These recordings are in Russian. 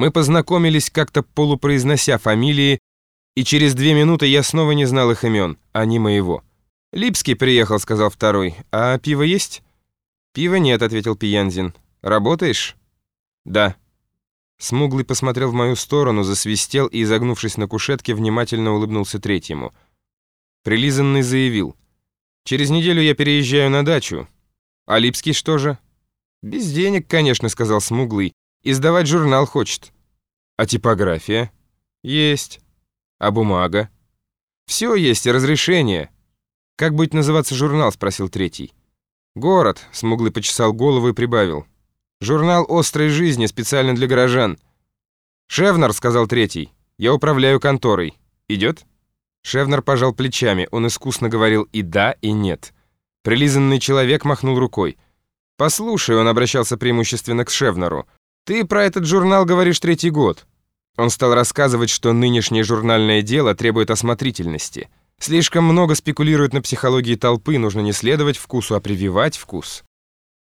Мы познакомились как-то полупроизнося фамилии, и через две минуты я снова не знал их имен, а не моего. «Липский приехал», — сказал второй. «А пиво есть?» «Пива нет», — ответил Пиянзин. «Работаешь?» «Да». Смуглый посмотрел в мою сторону, засвистел и, изогнувшись на кушетке, внимательно улыбнулся третьему. Прилизанный заявил. «Через неделю я переезжаю на дачу. А Липский что же?» «Без денег, конечно», — сказал Смуглый. «Издавать журнал хочет». «А типография?» «Есть». «А бумага?» «Все есть, и разрешение». «Как будет называться журнал?» — спросил третий. «Город», — Смуглый почесал голову и прибавил. «Журнал острой жизни, специально для горожан». «Шевнер», — сказал третий, — «я управляю конторой. Идет?» Шевнер пожал плечами, он искусно говорил и да, и нет. Прилизанный человек махнул рукой. «Послушай», — он обращался преимущественно к Шевнеру, «ты про этот журнал говоришь третий год». Он стал рассказывать, что нынешнее журнальное дело требует осмотрительности — Слишком много спекулируют на психологии толпы, нужно не следовать вкусу, а прививать вкус.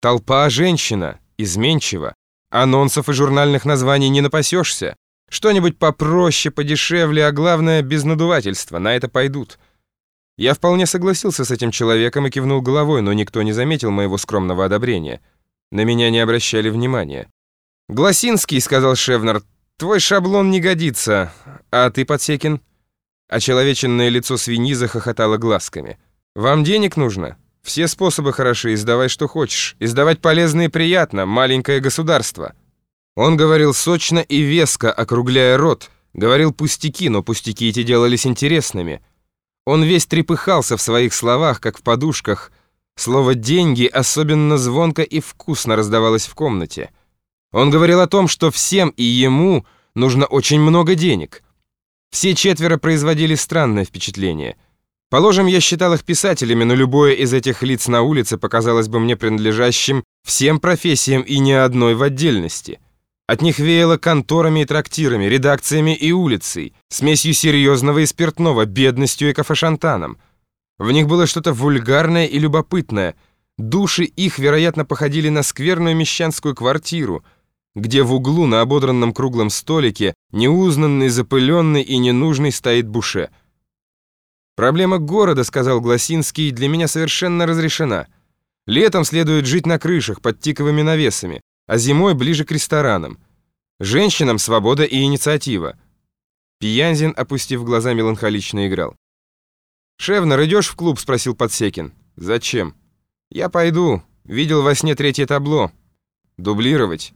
Толпа – женщина, изменчива. Анонсов и журнальных названий не напасешься. Что-нибудь попроще, подешевле, а главное – без надувательства, на это пойдут. Я вполне согласился с этим человеком и кивнул головой, но никто не заметил моего скромного одобрения. На меня не обращали внимания. «Гласинский», — сказал Шевнер, — «твой шаблон не годится. А ты, Подсекин?» Очеловеченное лицо свиньи захохотало глазками. «Вам денег нужно? Все способы хороши, издавай что хочешь. Издавать полезно и приятно, маленькое государство». Он говорил сочно и веско, округляя рот. Говорил пустяки, но пустяки эти делались интересными. Он весь трепыхался в своих словах, как в подушках. Слово «деньги» особенно звонко и вкусно раздавалось в комнате. Он говорил о том, что всем и ему нужно очень много денег — все четверо производили странное впечатление. Положим, я считал их писателями, но любое из этих лиц на улице показалось бы мне принадлежащим всем профессиям и ни одной в отдельности. От них веяло конторами и трактирами, редакциями и улицей, смесью серьезного и спиртного, бедностью и кафешантаном. В них было что-то вульгарное и любопытное. Души их, вероятно, походили на скверную мещанскую квартиру — где в углу на ободранном круглом столике, неузнанный, запыленный и ненужный, стоит буше. «Проблема города, — сказал Гласинский, — для меня совершенно разрешена. Летом следует жить на крышах под тиковыми навесами, а зимой ближе к ресторанам. Женщинам свобода и инициатива». Пьянзин, опустив глаза, меланхолично играл. «Шевнер, идешь в клуб?» — спросил Подсекин. «Зачем?» «Я пойду. Видел во сне третье табло. Дублировать?»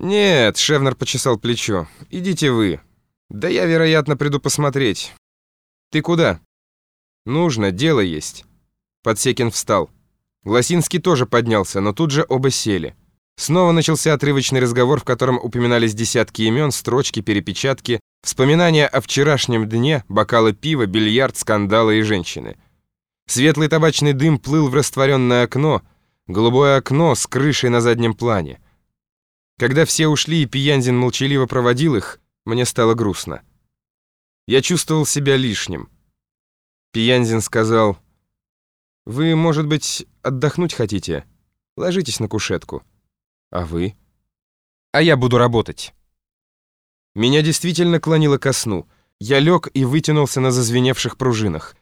«Нет», — Шевнер почесал плечо, — «идите вы. Да я, вероятно, приду посмотреть». «Ты куда?» «Нужно, дело есть». Подсекин встал. Гласинский тоже поднялся, но тут же оба сели. Снова начался отрывочный разговор, в котором упоминались десятки имен, строчки, перепечатки, вспоминания о вчерашнем дне, бокалы пива, бильярд, скандалы и женщины. Светлый табачный дым плыл в растворенное окно, голубое окно с крышей на заднем плане. Когда все ушли и Пиянзин молчаливо проводил их, мне стало грустно. Я чувствовал себя лишним. Пиянзин сказал, «Вы, может быть, отдохнуть хотите? Ложитесь на кушетку. А вы?» «А я буду работать». Меня действительно клонило ко сну. Я лег и вытянулся на зазвеневших пружинах.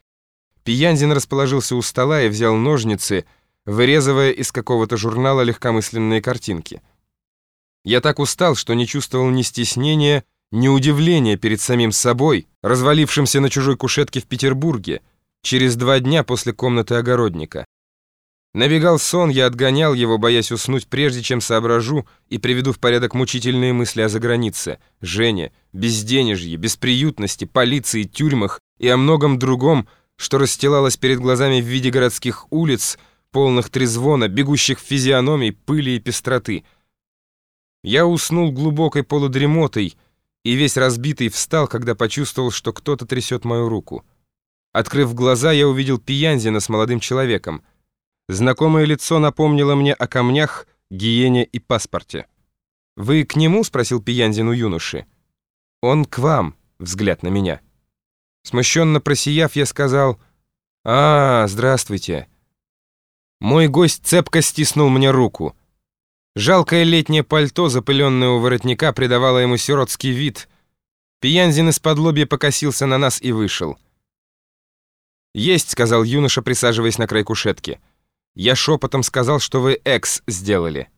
Пиянзин расположился у стола и взял ножницы, вырезывая из какого-то журнала легкомысленные картинки. Я так устал, что не чувствовал ни стеснения, ни удивления перед самим собой, развалившимся на чужой кушетке в Петербурге, через два дня после комнаты огородника. Набегал сон, я отгонял его, боясь уснуть, прежде чем соображу и приведу в порядок мучительные мысли о загранице, Жене, безденежье, бесприютности, полиции, тюрьмах и о многом другом, что расстилалось перед глазами в виде городских улиц, полных трезвона, бегущих физиономий, пыли и пестроты — я уснул глубокой полудремотой и весь разбитый встал, когда почувствовал, что кто-то трясет мою руку. Открыв глаза, я увидел Пиянзина с молодым человеком. Знакомое лицо напомнило мне о камнях, гиене и паспорте. «Вы к нему?» — спросил Пиянзин у юноши. «Он к вам», — взгляд на меня. Смущенно просияв, я сказал, «А, здравствуйте». Мой гость цепко стиснул мне руку. Жалкое летнее пальто, запыленное у воротника, придавало ему сиротский вид. Пьянзин из-под покосился на нас и вышел. «Есть», — сказал юноша, присаживаясь на край кушетки. «Я шепотом сказал, что вы экс сделали».